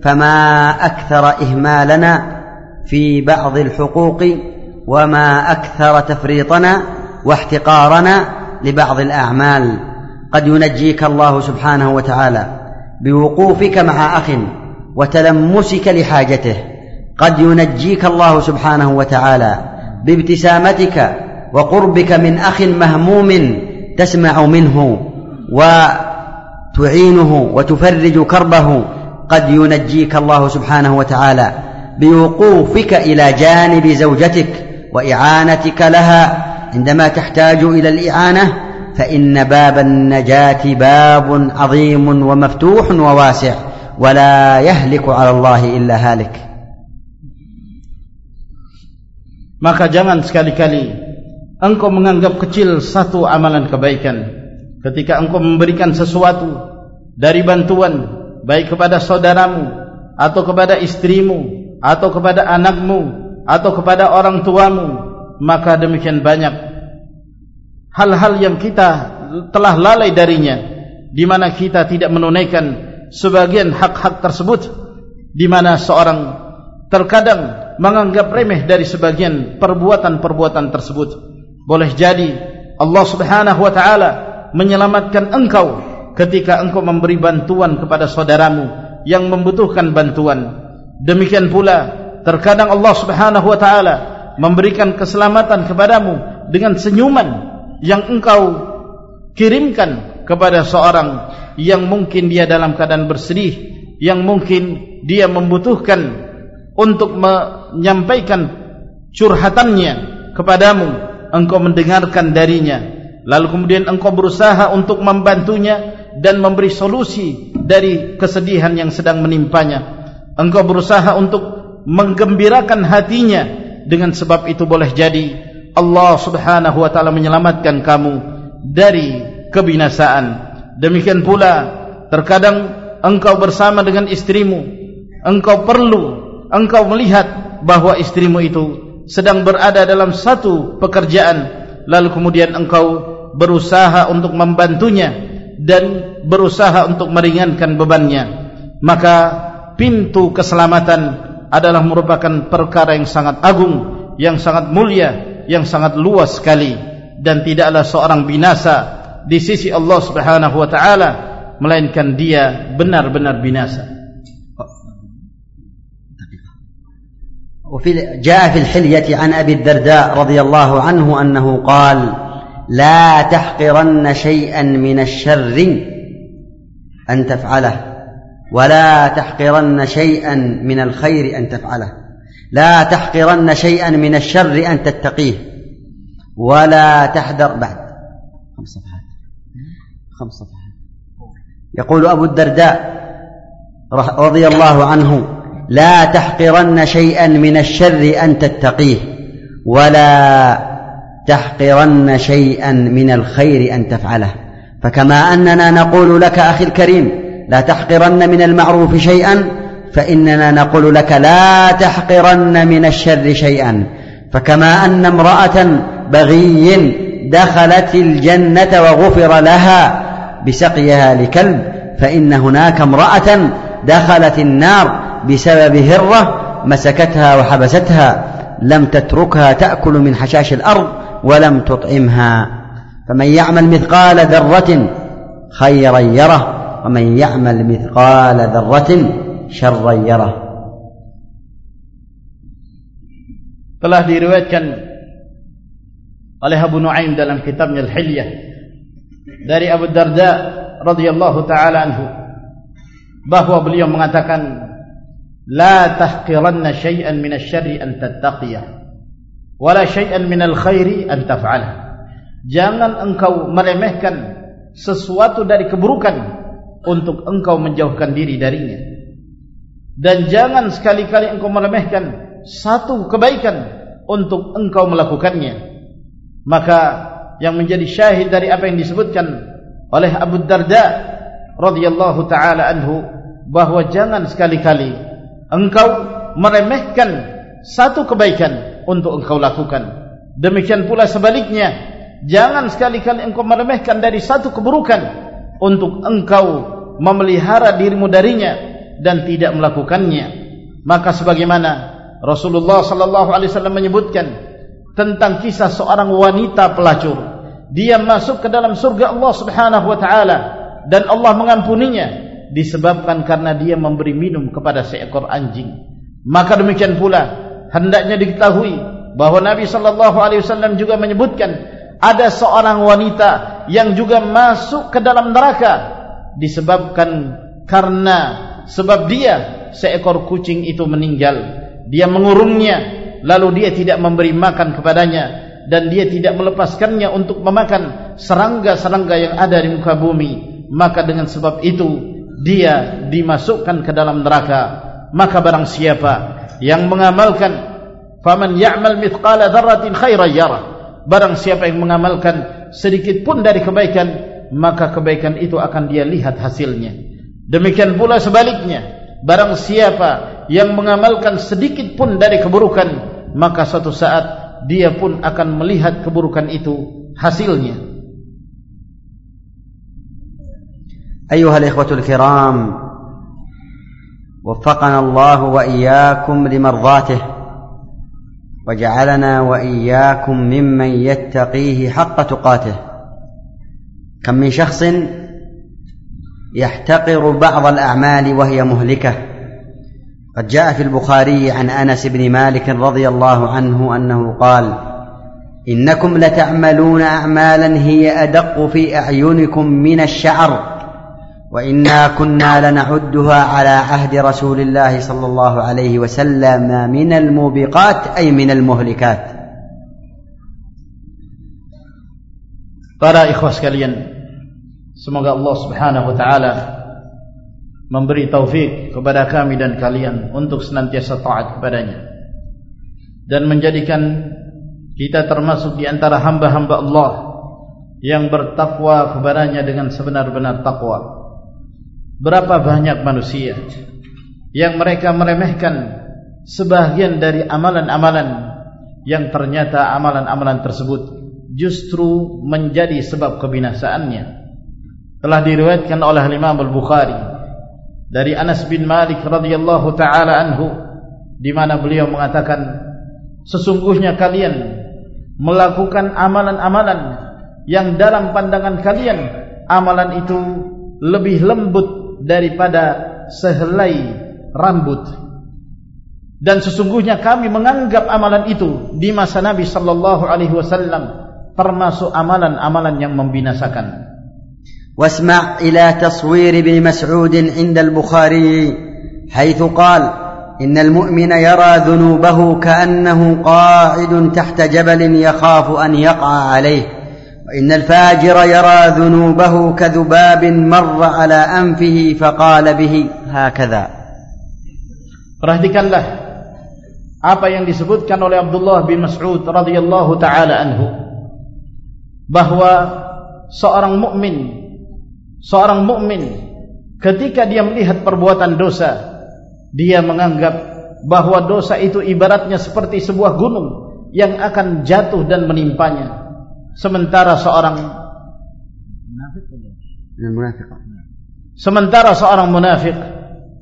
فما أكثر إهمالنا في بعض الحقوق وما أكثر تفريطنا واحتقارنا لبعض الأعمال. قد ينجيك الله سبحانه وتعالى بوقوفك مع أخ وتلمسك لحاجته. قد ينجيك الله سبحانه وتعالى بابتسامتك وقربك من أخ مهموم تسمع منه وتعينه وتفرج كربه قد ينجيك الله سبحانه وتعالى بوقوفك إلى جانب زوجتك وإعانتك لها. عندما تحتاج إلى الإعانة فإن باب النجاة باب عظيم ومفتوح وواسع ولا يهلك على الله إلا هالك. Maka jangan sekali-kali engkau menganggap kecil satu amalan kebaikan. Ketika engkau memberikan sesuatu dari bantuan baik kepada saudaramu atau kepada istrimu atau kepada anakmu atau kepada orang tuamu maka demikian banyak hal-hal yang kita telah lalai darinya di mana kita tidak menunaikan sebagian hak-hak tersebut di mana seorang terkadang menganggap remeh dari sebagian perbuatan-perbuatan tersebut. Boleh jadi Allah Subhanahu wa taala menyelamatkan engkau ketika engkau memberi bantuan kepada saudaramu yang membutuhkan bantuan. Demikian pula terkadang Allah Subhanahu wa taala memberikan keselamatan kepadamu dengan senyuman yang engkau kirimkan kepada seorang yang mungkin dia dalam keadaan bersedih, yang mungkin dia membutuhkan untuk menyampaikan curhatannya kepadamu engkau mendengarkan darinya. Lalu kemudian engkau berusaha untuk membantunya dan memberi solusi dari kesedihan yang sedang menimpanya. Engkau berusaha untuk menggembirakan hatinya. Dengan sebab itu boleh jadi Allah Subhanahu wa taala menyelamatkan kamu dari kebinasaan. Demikian pula terkadang engkau bersama dengan istrimu. Engkau perlu engkau melihat bahwa istrimu itu sedang berada dalam satu pekerjaan. Lalu kemudian engkau berusaha untuk membantunya dan berusaha untuk meringankan bebannya. Maka pintu keselamatan adalah merupakan perkara yang sangat agung yang sangat mulia yang sangat luas sekali. Dan tidaklah seorang binasa di sisi Allah Subhanahu wa taala melainkan dia benar-benar binasa وفي جاء في الحلية عن أبي الدرداء رضي الله عنه أنه قال لا تحقرن شيئا من الشر أن تفعله ولا تحقرن شيئا من الخير أن تفعله لا تحقرن شيئا من الشر أن تتقيه ولا تحذر بعد. خمس صفحات. خمس صفحات. يقول أبو الدرداء رضي الله عنه لا تحقرن شيئا من الشر أن تتقيه ولا تحقرن شيئا من الخير أن تفعله. فكما أننا نقول لك أخي الكريم لا تحقرن من المعروف شيئا فإننا نقول لك لا تحقرن من الشر شيئا. فكما أن امرأة بغي دخلت الجنة وغفر لها بسقيها لكلب فإن هناك امرأة دخلت النار بسبب هرة مسكتها وحبستها لم تتركها تأكل من حشاش الأرض ولم تطعمها فمن يعمل مثقال ذرة خيرا يره ومن يعمل مثقال ذرة شرا يره telah diriwayatkan oleh Abu Nuaim dalam kitabnya Al-Hilyah dari Abu Darda radhiyallahu taala anhu bahwa beliau mengatakan la tahqiranna shay'an min asy-syarri an tattaqiyah wala syai'an min al-khairi an taf'alah. Jangan engkau meremehkan sesuatu dari keburukan untuk engkau menjauhkan diri darinya. Dan jangan sekali-kali engkau meremehkan satu kebaikan untuk engkau melakukannya. Maka yang menjadi syahid dari apa yang disebutkan oleh Abu Darda radhiyallahu taala anhu bahwa jangan sekali-kali engkau meremehkan satu kebaikan untuk engkau lakukan. Demikian pula sebaliknya. Jangan sekali-kali engkau meremehkan dari satu keburukan untuk engkau memelihara dirimu darinya dan tidak melakukannya. Maka sebagaimana Rasulullah sallallahu alaihi wasallam menyebutkan tentang kisah seorang wanita pelacur. Dia masuk ke dalam surga Allah Subhanahu wa taala dan Allah mengampuninya disebabkan karena dia memberi minum kepada seekor anjing. Maka demikian pula hendaknya diketahui bahwa Nabi sallallahu alaihi wasallam juga menyebutkan ada seorang wanita yang juga masuk ke dalam neraka disebabkan karena sebab dia seekor kucing itu meninggal. Dia mengurungnya lalu dia tidak memberi makan kepadanya dan dia tidak melepaskannya untuk memakan serangga-serangga yang ada di muka bumi. Maka dengan sebab itu dia dimasukkan ke dalam neraka maka barang siapa yang mengamalkan faman ya'mal mithqala dzarratin khairan yarah barang siapa yang mengamalkan sedikit pun dari kebaikan maka kebaikan itu akan dia lihat hasilnya. Demikian pula sebaliknya barang siapa yang mengamalkan sedikit pun dari keburukan maka suatu saat dia pun akan melihat keburukan itu hasilnya أيها الإخوة الكرام وفقنا الله وإياكم لمرضاته وجعلنا وإياكم ممن يتقيه حق تقاته. كم من شخص يحتقر بعض الأعمال وهي مهلكة. قد جاء في البخاري عن أنس بن مالك رضي الله عنه أنه قال إنكم لتعملون أعمالا هي أدق في أعينكم من الشعر. وإنا كنا لنعدها على عهد رسول الله صلى الله عليه وسلم من الموبقات أي من المهلكات Para ikhwah sekalian, semoga Allah Subhanahu wa taala memberi taufik kepada kami dan kalian untuk senantiasa taat kepadanya dan menjadikan kita termasuk di antara hamba-hamba Allah yang bertakwa kepadanya dengan sebenar-benar takwa. Berapa banyak manusia yang mereka meremehkan sebahagian dari amalan-amalan yang ternyata amalan-amalan tersebut justru menjadi sebab kebinasaannya. Telah diriwayatkan oleh Imam Al-Bukhari dari Anas bin Malik radhiyallahu taala anhu di mana beliau mengatakan sesungguhnya kalian melakukan amalan-amalan yang dalam pandangan kalian amalan itu lebih lembut daripada sehelai rambut dan sesungguhnya kami menganggap amalan itu di masa Nabi sallallahu alaihi wasallam termasuk amalan-amalan yang membinasakan. واسمع إلى تصوير ابن مسعود عند البخاري حيث قال إن المؤمن يرى ذنوبه كأنه قاعد تحت جبل يخاف أن يقع عليه وإن الفاجر يرى ذنوبه كذباب مر على أنفه فقال به هكذا Perhatikanlah apa yang disebutkan oleh Abdullah bin Mas'ud radhiyallahu taala anhu bahwa seorang mukmin seorang mukmin ketika dia melihat perbuatan dosa dia menganggap bahwa dosa itu ibaratnya seperti sebuah gunung yang akan jatuh dan menimpanya sementara seorang munafik sementara seorang munafik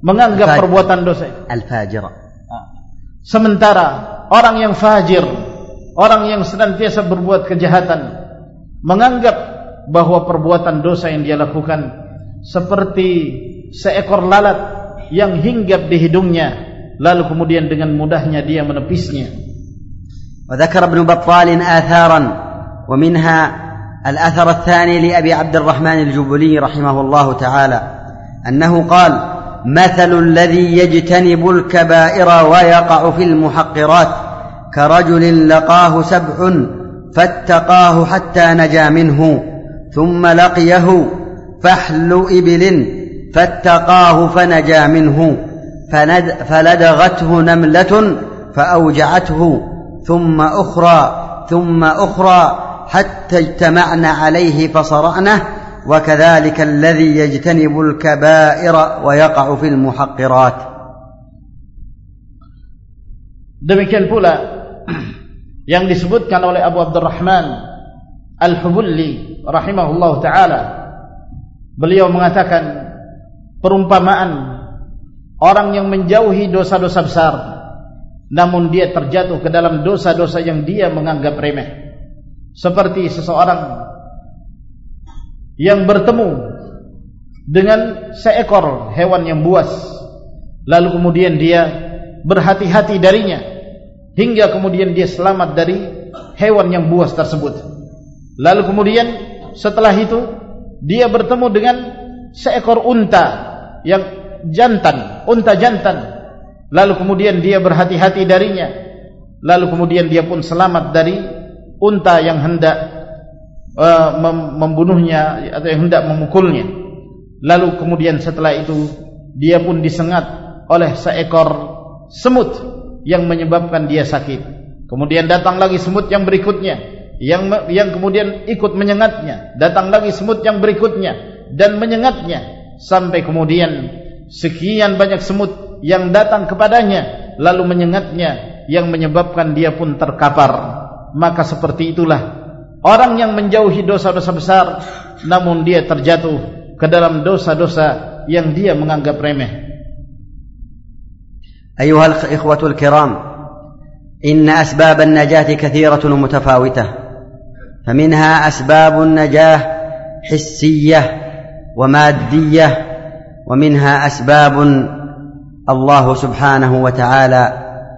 menganggap Al perbuatan dosa al-fajir. Ah. Sementara orang yang fajir orang yang senantiasa berbuat kejahatan menganggap bahwa perbuatan dosa yang dia lakukan seperti seekor lalat yang hinggap di hidungnya lalu kemudian dengan mudahnya dia menepisnya. Wa dhakara ibn battal atharan. ومنها الأثر الثاني لأبي عبد الرحمن الجبلي رحمه الله تعالى أنه قال مثل الذي يجتنب الكبائر ويقع في المحقرات كرجل لقاه سبع فاتقاه حتى نجا منه ثم لقيه فحل إبل فاتقاه فنجا منه فلدغته نملة فأوجعته ثم أخرى ثم أخرى حتى اجتمعن عليه فصرعنه وكذلك الذي يجتنب الكبائر ويقع في المحقرات demikian pula yang disebutkan oleh Abu Abdurrahman Al-Hubulli rahimahullah taala beliau mengatakan perumpamaan orang yang menjauhi dosa-dosa besar namun dia terjatuh ke dalam dosa-dosa yang dia menganggap remeh seperti seseorang yang bertemu dengan seekor hewan yang buas lalu kemudian dia berhati-hati darinya hingga kemudian dia selamat dari hewan yang buas tersebut. Lalu kemudian setelah itu dia bertemu dengan seekor unta yang jantan, unta jantan. Lalu kemudian dia berhati-hati darinya. Lalu kemudian dia pun selamat dari unta yang hendak uh, membunuhnya atau yang hendak memukulnya. Lalu kemudian setelah itu dia pun disengat oleh seekor semut yang menyebabkan dia sakit. Kemudian datang lagi semut yang berikutnya yang yang kemudian ikut menyengatnya. Datang lagi semut yang berikutnya dan menyengatnya sampai kemudian sekian banyak semut yang datang kepadanya lalu menyengatnya yang menyebabkan dia pun terkapar. Maka seperti itulah orang yang menjauhi dosa-dosa besar namun dia terjatuh ke dalam dosa-dosa yang dia menganggap remeh. أيها الإخوة الكرام إن أسباب النجاة كثيرة ومتفاوتة فمنها أسباب النجاة حسية ومادية ومنها أسباب الله سبحانه وتعالى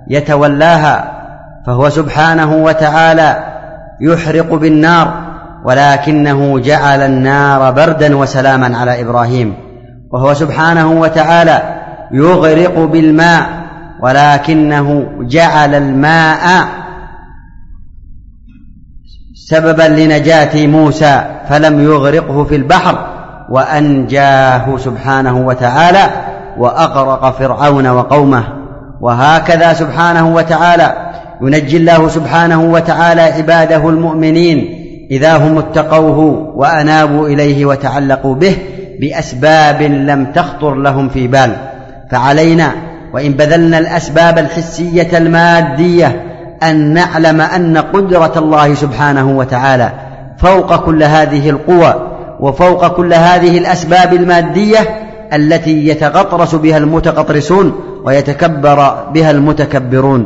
يتولاها فهو سبحانه وتعالى يحرق بالنار ولكنه جعل النار بردا وسلاما على إبراهيم. وهو سبحانه وتعالى يغرق بالماء ولكنه جعل الماء سببا لنجاة موسى فلم يغرقه في البحر وأنجاه سبحانه وتعالى وأغرق فرعون وقومه. وهكذا سبحانه وتعالى ينجي الله سبحانه وتعالى عباده المؤمنين إذا هم اتقوه وأنابوا إليه وتعلقوا به بأسباب لم تخطر لهم في بال. فعلينا وإن بذلنا الأسباب الحسية المادية أن نعلم أن قدرة الله سبحانه وتعالى فوق كل هذه القوى وفوق كل هذه الأسباب المادية التي يتغطرس بها المتغطرسون ويتكبر بها المتكبرون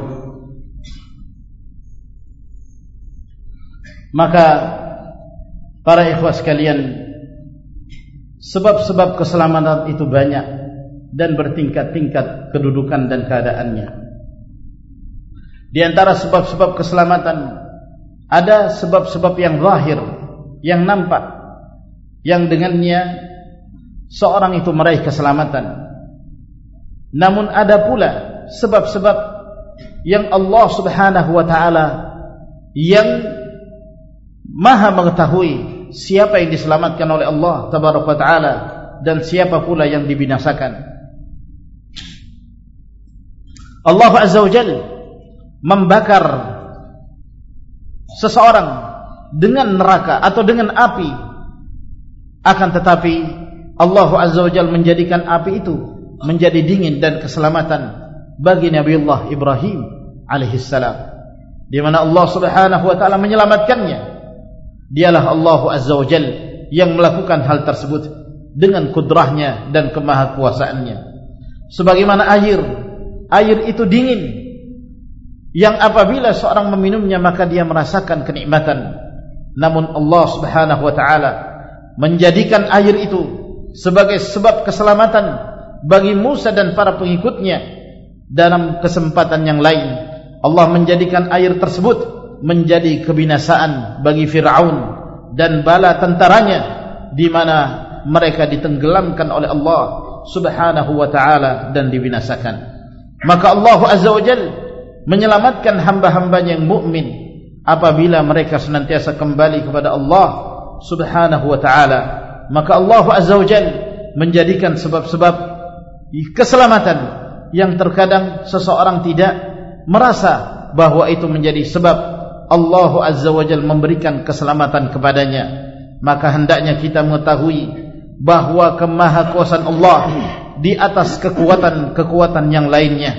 maka para ikhwah sekalian sebab-sebab keselamatan itu banyak dan bertingkat-tingkat kedudukan dan keadaannya di antara sebab-sebab keselamatan ada sebab-sebab yang zahir yang nampak yang dengannya seorang itu meraih keselamatan namun ada pula sebab-sebab yang Allah Subhanahu wa taala yang Maha mengetahui siapa yang diselamatkan oleh Allah tabaraka taala dan siapa pula yang dibinasakan. Allah azza wajalla membakar seseorang dengan neraka atau dengan api akan tetapi Allah azza wajalla menjadikan api itu menjadi dingin dan keselamatan bagi Nabi Allah Ibrahim alaihissalam. Di mana Allah Subhanahu wa taala menyelamatkannya. Dialah Allah Azza wa Jal yang melakukan hal tersebut dengan kudrahnya dan kemahakuasaannya. Sebagaimana air air itu dingin yang apabila seorang meminumnya maka dia merasakan kenikmatan. Namun Allah subhanahu wa ta'ala menjadikan air itu sebagai sebab keselamatan bagi Musa dan para pengikutnya dalam kesempatan yang lain. Allah menjadikan air tersebut menjadi kebinasaan bagi Fir'aun dan bala tentaranya di mana mereka ditenggelamkan oleh Allah subhanahu wa ta'ala dan dibinasakan. Maka Allah azza wa jal menyelamatkan hamba-hambanya yang mukmin apabila mereka senantiasa kembali kepada Allah subhanahu wa ta'ala. Maka Allah azza wa jal menjadikan sebab-sebab keselamatan yang terkadang seseorang tidak merasa bahawa itu menjadi sebab Allah Azza wa Jal memberikan keselamatan kepadanya. Maka hendaknya kita mengetahui bahawa kemahakuasaan Allah di atas kekuatan-kekuatan yang lainnya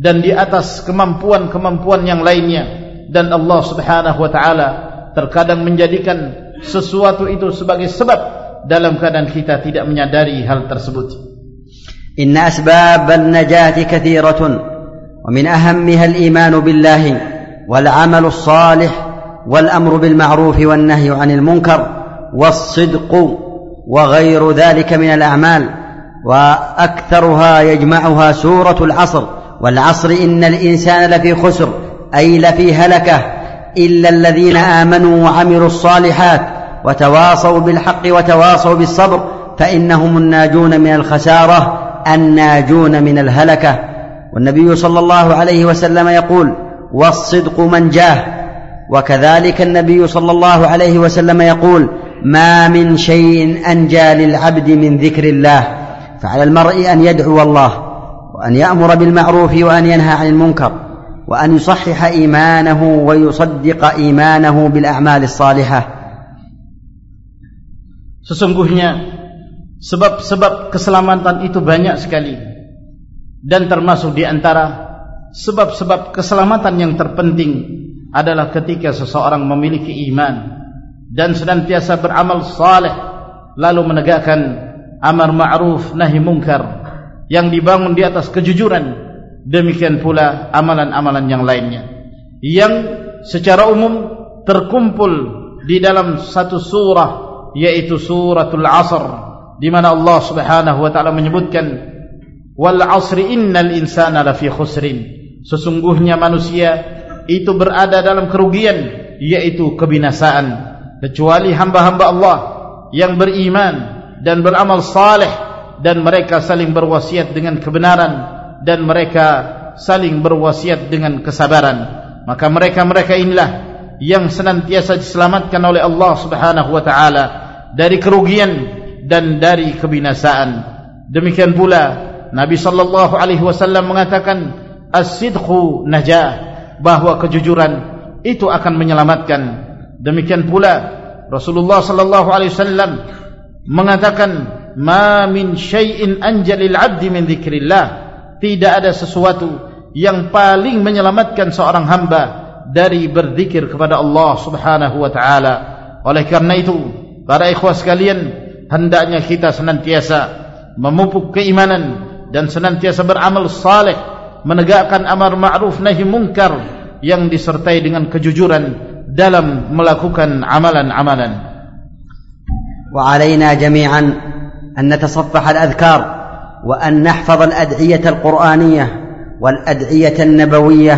dan di atas kemampuan-kemampuan yang lainnya. Dan Allah Subhanahu wa taala terkadang menjadikan sesuatu itu sebagai sebab dalam keadaan kita tidak menyadari hal tersebut إن أسباب النجاة كثيرة ومن أهمها الإيمان بالله والعمل الصالح والأمر بالمعروف والنهي عن المنكر والصدق وغير ذلك من الأعمال وأكثرها يجمعها سورة العصر والعصر إن الإنسان لفي خسر أي لفي هلكة إلا الذين آمنوا وعملوا الصالحات وتواصوا بالحق وتواصوا بالصبر فإنهم الناجون من الخسارة الناجون من الهلكة. والنبي صلى الله عليه وسلم يقول والصدق منجاه وكذلك النبي صلى الله عليه وسلم يقول ما من شيء أنجى للعبد من ذكر الله. فعلى المرء أن يدعو الله وأن يأمر بالمعروف وأن ينهى عن المنكر وأن يصحح إيمانه ويصدق إيمانه بالأعمال الصالحة. Sesungguhnya sebab-sebab keselamatan itu banyak sekali. Dan termasuk di antara sebab-sebab keselamatan yang terpenting adalah ketika seseorang memiliki iman dan senantiasa beramal saleh lalu menegakkan amar ma'ruf nahi munkar yang dibangun di atas kejujuran demikian pula amalan-amalan yang lainnya yang secara umum terkumpul di dalam satu surah yaitu suratul asr di mana Allah Subhanahu wa taala menyebutkan wal asri innal insana lafi khusrin. Sesungguhnya manusia itu berada dalam kerugian yaitu kebinasaan. Kecuali hamba-hamba Allah yang beriman dan beramal saleh dan mereka saling berwasiat dengan kebenaran dan mereka saling berwasiat dengan kesabaran. Maka mereka-mereka inilah yang senantiasa diselamatkan oleh Allah Subhanahu wa taala dari kerugian dan dari kebinasaan. Demikian pula Nabi sallallahu alaihi wasallam mengatakan as-sidqu najah bahwa kejujuran itu akan menyelamatkan. Demikian pula Rasulullah sallallahu alaihi wasallam mengatakan ma min syai'in anjalil 'abdi min dzikrillah tidak ada sesuatu yang paling menyelamatkan seorang hamba dari berzikir kepada Allah Subhanahu wa taala. Oleh karena itu, para ikhwah sekalian, hendaknya kita senantiasa memupuk keimanan dan senantiasa beramal saleh, menegakkan amar ma'ruf nahi munkar yang disertai dengan kejujuran dalam melakukan amalan-amalan. وعلينا جميعا أن نتصفح الأذكار وأن نحفظ الأدعية القرآنية والأدعية النبوية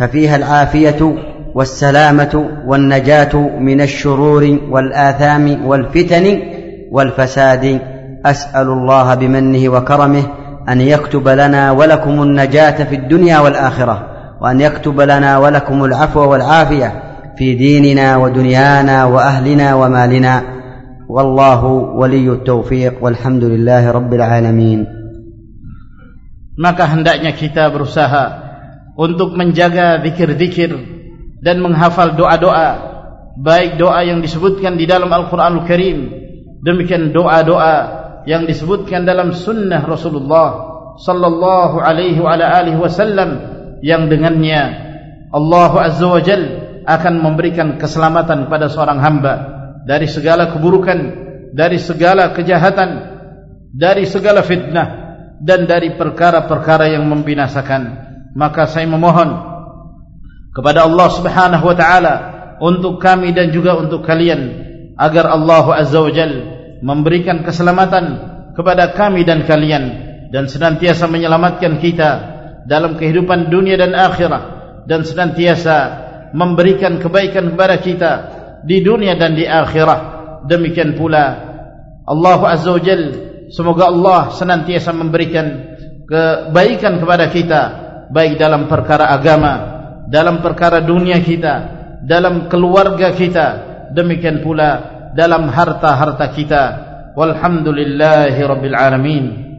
ففيها العافية والسلامة والنجاة من الشرور والآثام والفتن والفساد أسأل الله بمنه وكرمه أن يكتب لنا ولكم النجاة في الدنيا والآخرة وأن يكتب لنا ولكم العفو والعافية في ديننا ودنيانا وأهلنا ومالنا. والله ولي التوفيق والحمد لله رب العالمين. Maka hendaknya kita berusaha untuk menjaga zikir-zikir dan menghafal doa-doa baik doa yang disebutkan di dalam Al-Qur'anul Karim. Demikian doa-doa yang disebutkan dalam sunnah Rasulullah sallallahu alaihi wa alihi wasallam yang dengannya Allah azza wa jal akan memberikan keselamatan kepada seorang hamba dari segala keburukan dari segala kejahatan dari segala fitnah dan dari perkara-perkara yang membinasakan. Maka saya memohon kepada Allah Subhanahu wa taala untuk kami dan juga untuk kalian agar Allah Azza wa Jal memberikan keselamatan kepada kami dan kalian dan senantiasa menyelamatkan kita dalam kehidupan dunia dan akhirat dan senantiasa memberikan kebaikan kepada kita di dunia dan di akhirat demikian pula Allah Azza wa Jal semoga Allah senantiasa memberikan kebaikan kepada kita baik dalam perkara agama, dalam perkara dunia kita, dalam keluarga kita, demikian pula dalam harta-harta kita. Walhamdulillahirabbil alamin.